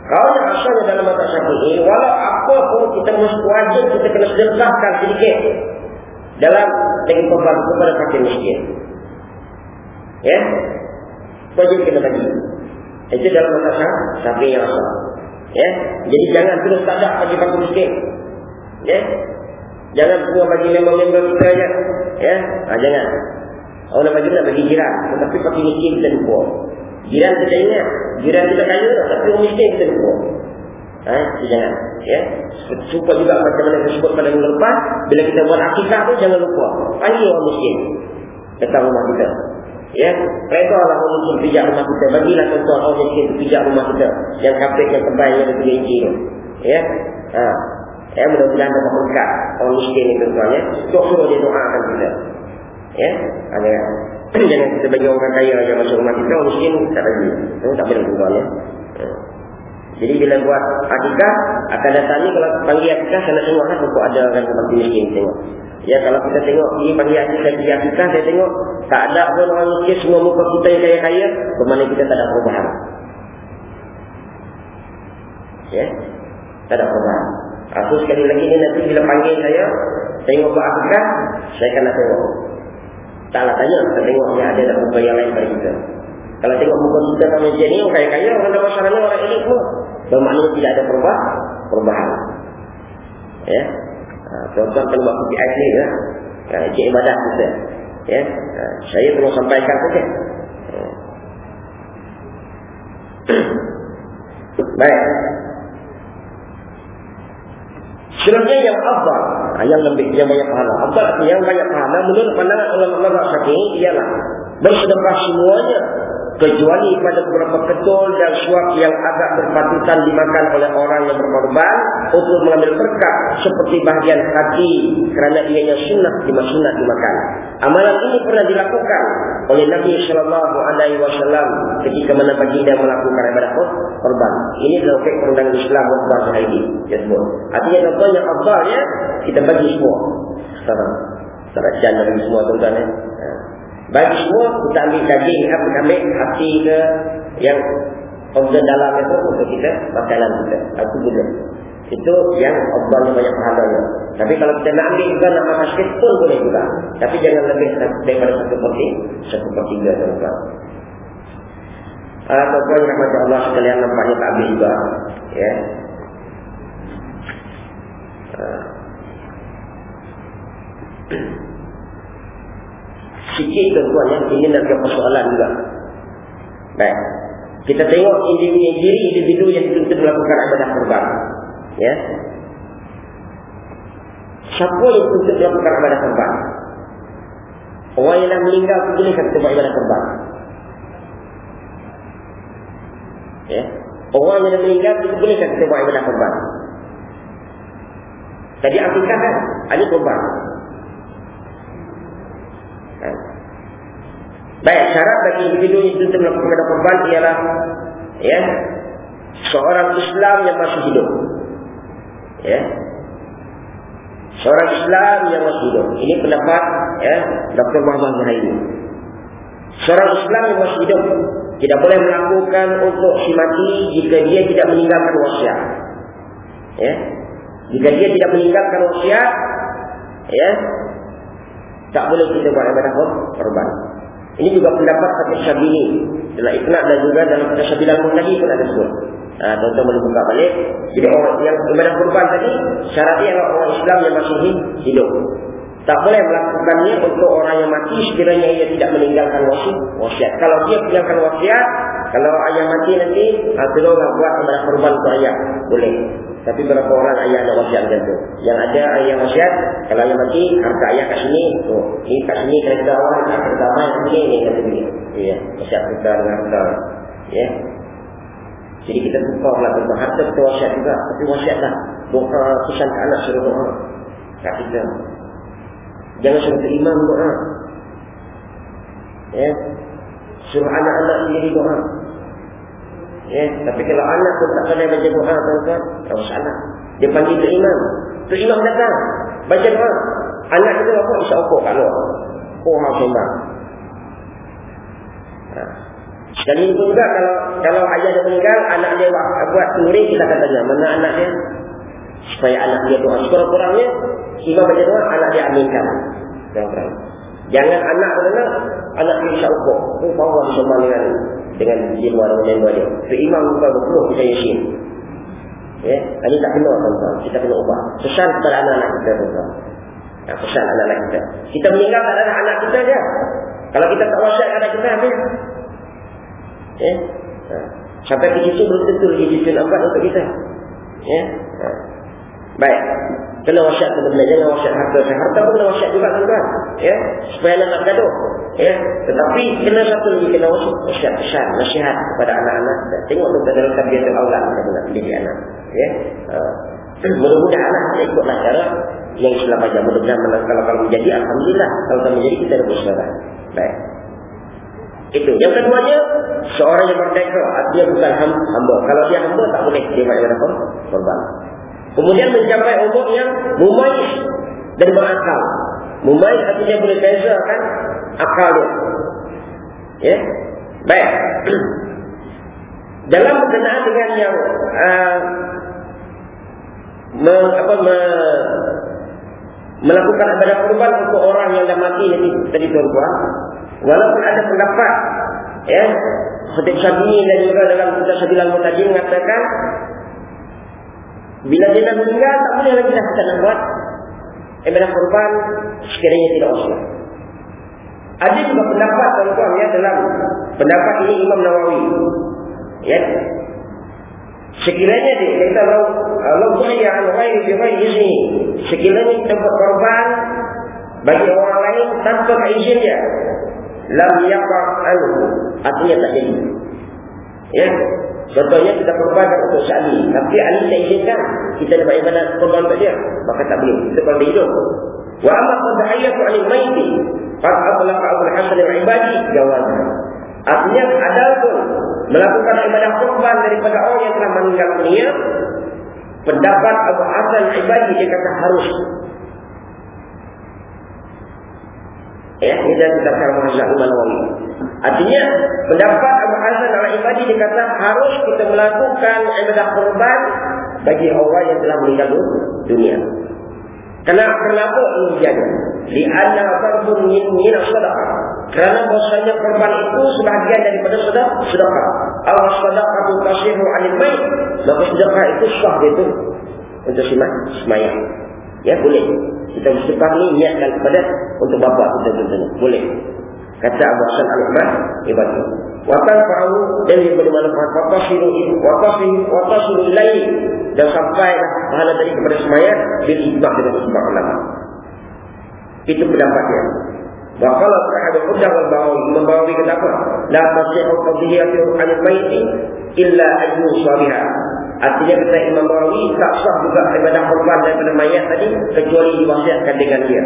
kalau yang asalnya dalam mata syafi'i, walau apa pun kita mesti wajib kita kena sedekahkan sedikit dalam dengan korban kepada fakir miskin. Ya. Wajib kena bagi. Itu dalam masa sapi yang asal. Ya. Jadi jangan terus tak ada bagi fakir miskin. Ya. Jangan semua bagi member-member kita saja. Ya. Ha, jangan. Orang bagi nak bagi jiran. Tetapi fakir miskin kita lupa. Jiran kita ingat. Jiran kita kaya. Tapi orang miskin kita lupa. Ha, jangan. Ya. Suka juga macam mana saya sebut pada minggu lepas. Bila kita buat akikah tu jangan lupa. Panggil orang miskin. Datang rumah kita. Ya, reda lah orang miskin pijak rumah kita. Bagilah contoh orang miskin pijak rumah kita. Yang kapit yang tebal yang tiga inci tu. Ya. Ha. Ya, mudah-mudahan dapat berkat orang miskin ni tuan-tuan ya. Tok suruh dia doakan kita. Ya. Ada kita bagi orang kaya yang masuk rumah kita, miskin tak bagi. Itu tak boleh tuan ya. Jadi bila buat akikah, akan datang ni kalau panggil akikah, saya nak tengok lah untuk ada orang seperti miskin tengok. Ya kalau kita tengok ini panggil akikah, panggil akikah, saya tengok tak ada pun orang miskin, semua muka kita yang kaya-kaya, bermakna kita tak ada perubahan. Ya, tak ada perubahan. Aku sekali lagi ni nanti bila panggil saya, tengok buat akikah, saya akan nak tengok. Taklah tanya, kita tengok dia ada tak muka yang lain pada kita. Kalau tengok muka kita sama macam ni, orang kaya-kaya, orang masalah ni, orang elit pun. Bermakna tidak ada perubahan. perubahan. Ya. Ha, tuan-tuan kalau buat KPI ni, ya. Ha, Ijik ibadah kita. Ya. Ha, saya perlu sampaikan saja. Ha. (coughs) Baik. Sebenarnya yang afdal, yang lebih yang banyak pahala. Afdal yang banyak pahala. Menurut pandangan ulama-ulama Syafi'i ialah. Bersedekah semuanya kecuali pada beberapa ketul dan suap yang agak berpatutan dimakan oleh orang yang berkorban untuk mengambil berkat seperti bahagian hati kerana ianya sunnah lima sunnah dimakan. Amalan ini pernah dilakukan oleh Nabi Shallallahu Alaihi Wasallam ketika mana baginda melakukan ibadah korban. Ini adalah fikir perundangan Islam buat hari ini. Tersebut. Artinya contohnya ya kita bagi semua. Sekarang. Sekarang jangan semua tuan-tuan ya. Bagi semua kita ambil daging apa ambil hati ke yang organ dalam itu untuk kita makanan kita. Aku juga. Itu yang yang banyak pahalanya. Tapi kalau kita nak ambil juga nak makan sikit pun boleh juga. Tapi jangan lebih daripada satu perti satu perti tiga tuan-tuan. Ah, tuan-tuan rahmat Allah sekalian nampaknya tak habis juga. Ya. Ah (clears throat) sikit tuan-tuan ya. Ini nak persoalan juga. Baik. Kita tengok individu individu yang itu melakukan ibadah kurban. Ya. Siapa yang untuk melakukan ibadah kurban? Orang yang dah meninggal itu boleh kita buat ibadah kurban. Ya. Orang yang dah meninggal itu boleh kita buat ibadah kurban. Tadi akikah kan? Ini kurban. Baik, syarat bagi individu itu untuk melakukan korban ialah ya, seorang Islam yang masih hidup. Ya. Seorang Islam yang masih hidup. Ini pendapat ya, Dr. Muhammad Zahairi. Seorang Islam yang masih hidup tidak boleh melakukan untuk si mati jika dia tidak meninggalkan wasiat. Ya. Jika dia tidak meninggalkan wasiat, ya, tak boleh kita buat ibadah korban. Ini juga pendapat Fatih Syabini. Dalam iknak dan juga dalam Fatih Syabilan pun tadi pun ada sebut. Ha, tuan-tuan boleh buka balik. Jadi orang yang ibadah kurban tadi, syaratnya adalah orang Islam yang masih hidup. Tak boleh melakukannya untuk orang yang mati sekiranya ia tidak meninggalkan wasiat. Kalau dia meninggalkan wasiat, kalau ayah mati nanti, ha, tolonglah buat ibadah kurban untuk ayah. Boleh. Tapi berapa orang ayah ada wasiat macam tu? Yang ada ayah wasiat, kalau ayah mati, harta ayah kat sini, oh, ini kat sini kita awal, kena kita awal, kat sini, ini kata begini. Ya, wasiat kita dengan harta. Ya. Jadi kita buka lah tentang harta kita wasiat juga. Tapi wasiat lah. Doa pesan ke anak suruh doa. Kat kita. Jangan suruh imam doa. Ya. Suruh anak-anak sendiri doa. Ya, tapi kalau anak pun tak pandai baca doa tuan-tuan, tak masalah. Dia panggil tu imam. Tu imam datang. Baca doa. Anak kita apa? Bisa kat luar. Oh, hal sembang. Ha. Sekali itu juga kalau kalau ayah dia meninggal, anak dia buat, buat sendiri, kita akan tanya. Mana anak dia? Supaya anak dia doa. Sekurang-kurangnya, imam baca doa, anak dia aminkan. Kurang-kurang. Jangan anak mana anak kita ukur. Oh, bawa sama dengan dengan jiwa dan member dia. So, imam bukan berpeluh kita yasin. Ya, ini tak kena tuan-tuan. Kita kena ubah. Pesan kepada anak-anak kita tuan-tuan. Ya, pesan anak-anak kita. Kita meninggal tak ada anak kita dia. Kalau kita tak wasiat anak kita habis. Ya. Ha. Sampai ke situ belum tentu lagi jitu nampak untuk kita. Ya. Ha. Baik. Kena wasiat kena belajar dengan wasiat harta. Harta pun kena wasiat juga tuan-tuan. Ya. Supaya anak tak gaduh. Ya. Tetapi kena satu lagi kena wasiat. Wasiat pesan. Nasihat kepada anak-anak. Tengok tu dalam tabiat Allah. Kita nak didik anak. Ya. Ha. Mudah-mudahan anak kita ikutlah cara yang Islam ajar. Mudah-mudahan kalau kalau menjadi Alhamdulillah. Kalau tak menjadi kita ada bersalah. Baik. Itu. Yang keduanya, seorang yang merdeka, dia bukan hamba. Kalau dia hamba, tak boleh dia ibadah korban. Kemudian mencapai umur yang mumais dan berakal. Mumais artinya boleh bezakan akal dia. Ya. Baik. (clears throat) Dalam berkenaan dengan yang uh, me, apa, me, melakukan ibadah kurban untuk orang yang dah mati nanti tadi tuan-tuan walaupun ada pendapat ya Khatib Syafi'i dan juga dalam kitab Syafi'i tadi mengatakan bila dia dah meninggal tak boleh lagi dah kita nak buat ibadah kurban sekiranya tidak usul ada juga pendapat tuan-tuan ya dalam pendapat ini Imam Nawawi ya Sekiranya dia kata Allah Allah buaya an ghairi bi ghairi izni. Sekiranya kita buat korban bagi orang lain tanpa izin dia, lam yaqa anhu. Artinya tak jadi. Ya. Contohnya kita korbankan untuk Ali, tapi Ali tak izinkan kita dapat ibadat korban untuk dia, maka tak boleh. Kita kalau hidup. Wa amma qadhiyatu 'anil maiti, qad ablaqa Abu Hasan al-Ibadi jawazan. Artinya ada pun melakukan ibadah kurban daripada orang yang telah meninggal dunia. Pendapat Abu Hasan Ibadi dia kata harus. Ya, ini dah kita kata Muhammad Imam Nawawi. Artinya pendapat Abu Hasan Al-Ibadi dia kata harus kita melakukan ibadah kurban bagi orang yang telah meninggal dunia. Kenapa? Kenapa jadi? Di anna fardun min min sadaqah. Kerana bahasanya korban itu sebahagian daripada sedekah. Sedekah. Aw sadaqah tasihu 'anil mayt. Maka sedekah itu sah itu untuk simak semayang. Ya boleh. Kita bersedekah ni niatkan kepada untuk bapa kita tentunya. Boleh. Kata Abu Hasan Al-Ahmad ibadah. Wa tanfa'u dan yang bermanfaat wa tasiru wa tasiru wa tasiru ilaihi dan sampai pahala tadi kepada semayang bil ijma' dengan ijma' ulama. Itu pendapatnya. Wa qala sahaba Udah wal Bawawi membawawi kata apa? La tasihu qadhiyatu 'an al-mayt illa ayyu sabiha. Artinya kata Imam Bawawi tak sah juga ibadah korban daripada mayat tadi kecuali diwasiatkan dengan dia.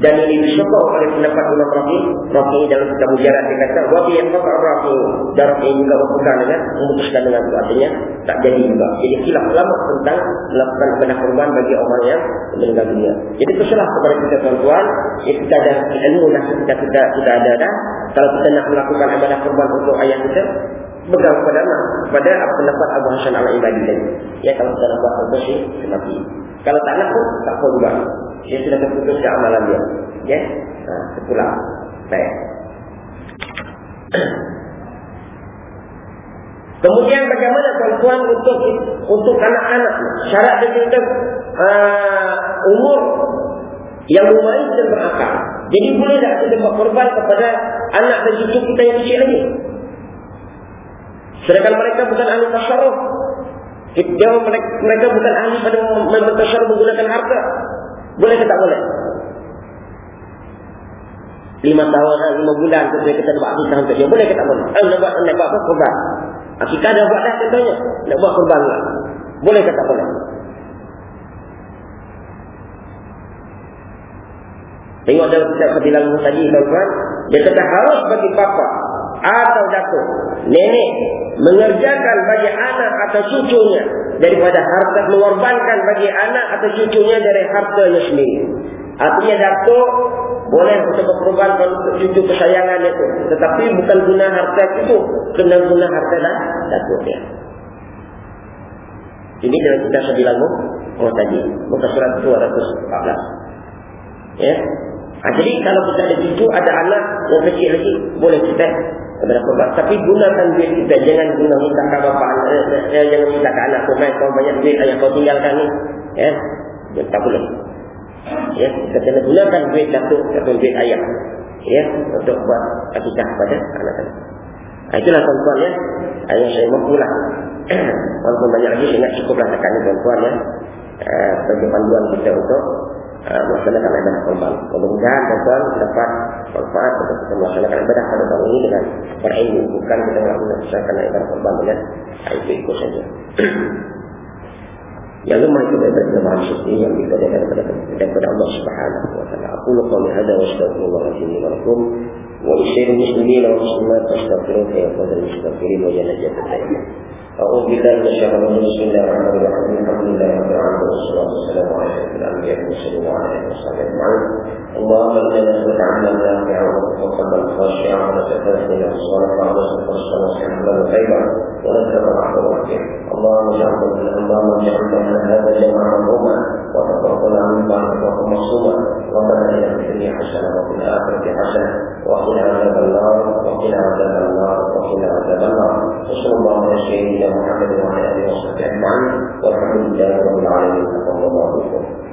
Dan ini disokong oleh pendapat Imam Rafi. Rafi dalam kitab mujarat dia kata, Wabi yang kata Rafi. Dan Rafi juga berpegang dengan, memutuskan dengan itu. Artinya, tak jadi juga. Jadi silap lama tentang melakukan ibadah korban bagi orang yang meninggal dunia. Jadi terserah kepada kita tuan-tuan. Ya, kita ada ilmu dah, kita, kita, kita ada dah. Kalau kita nak melakukan ibadah korban untuk ayah kita, pegang kepada mana? Kepada pendapat Abu Hasan al-Ibadi tadi. Ya, kalau kita nak buat bersih, mati. Kalau tak nak pun, tak pun juga. Dia sudah terputus ke amalan dia. Ya, ha, sepulang. Baik. (coughs) Kemudian bagaimana tuan-tuan untuk untuk anak-anak syarat dia kata uh, umur yang lumayan dan berakal. Jadi boleh tak kita buat korban kepada anak dan cucu kita yang kecil lagi? Sedangkan mereka bukan ahli tasarruf. Dia mereka, bukan ahli pada mentasarruf menggunakan harta. Boleh ke tak boleh? Lima tahun, eh, lima bulan kita kita buat akikah untuk dia. Boleh ke tak boleh? Eh, nak buat, nak buat apa? Korban. Akikah dah buat dah contohnya. Nak buat korban lah. Boleh ke tak boleh? Tengok dalam kitab tadi, tuan-tuan. Dia kata harus bagi papa atau datuk, nenek mengerjakan bagi anak atau cucunya daripada harta mengorbankan bagi anak atau cucunya dari hartanya sendiri. Artinya datuk boleh untuk berkorban untuk cucu kesayangan itu. Tetapi bukan guna harta itu. Kena guna harta dah datuk dia. Ini dalam kita sebilang oh tadi. Muka surat 214. Ya. Ha, jadi kalau kita ada cucu, ada anak yang kecil lagi, boleh kita kepada korban. Tapi gunakan duit kita. Jangan guna minta ke bapa anak. Eh, eh, jangan minta ke anak. Kau kau banyak duit yang kau tinggalkan ni. Ya. Tak boleh. Ya. Kita kena gunakan duit datuk atau duit ayah. Ya. Untuk buat akikah pada anak-anak. Ha, itulah tuan-tuan ya. Ayah saya mampu lah. (coughs) Walaupun banyak lagi saya nak cukuplah tekan tuan-tuan ya. Uh, sebagai panduan kita untuk uh, melaksanakan ibadah korban. Mudah-mudahan tuan-tuan dapat manfaat untuk kita melaksanakan ibadah pada tahun ini dengan berilmu. Bukan kita melaksanakan ibadah korban dengan itu ikut saja. (clears throat) Yang lemah itu daripada kelemahan syukri yang daripada, daripada Allah Subhanahu wa taala. Aku lupa mihada wa astagfirullahaladzim wa lakum wa isyirin muslimin wa muslimat astagfirullahaladzim wa astagfirullahaladzim wa astagfirullahaladzim أعوذ بالله من الشيطان الرجيم. بسم الله الرحمن الرحيم. الحمد لله رب العالمين والصلاة والسلام على أشرف الأنبياء والمرسلين وعلى آله وصحبه أجمعين. اللهم إنا نسألك عملا نافعا وقلبا خاشعا ونتفاهما وصالحا ونسألك رزقا وصحبا خيرا ونسألك رحمة رحمة اللهم اجعلنا اللهم اجعلنا هذا جمعا مرحوما وتفرقنا من بعد وقت مصوما ربنا في الدنيا حسنة وفي الآخرة حسنة. وقنا عذاب النار. وقنا عذاب النار. وقنا عذاب النار. وصلى الله على سيدنا محمد وعلى اله وصحبه اجمعين والحمد لله رب العالمين صلى الله عليه وسلم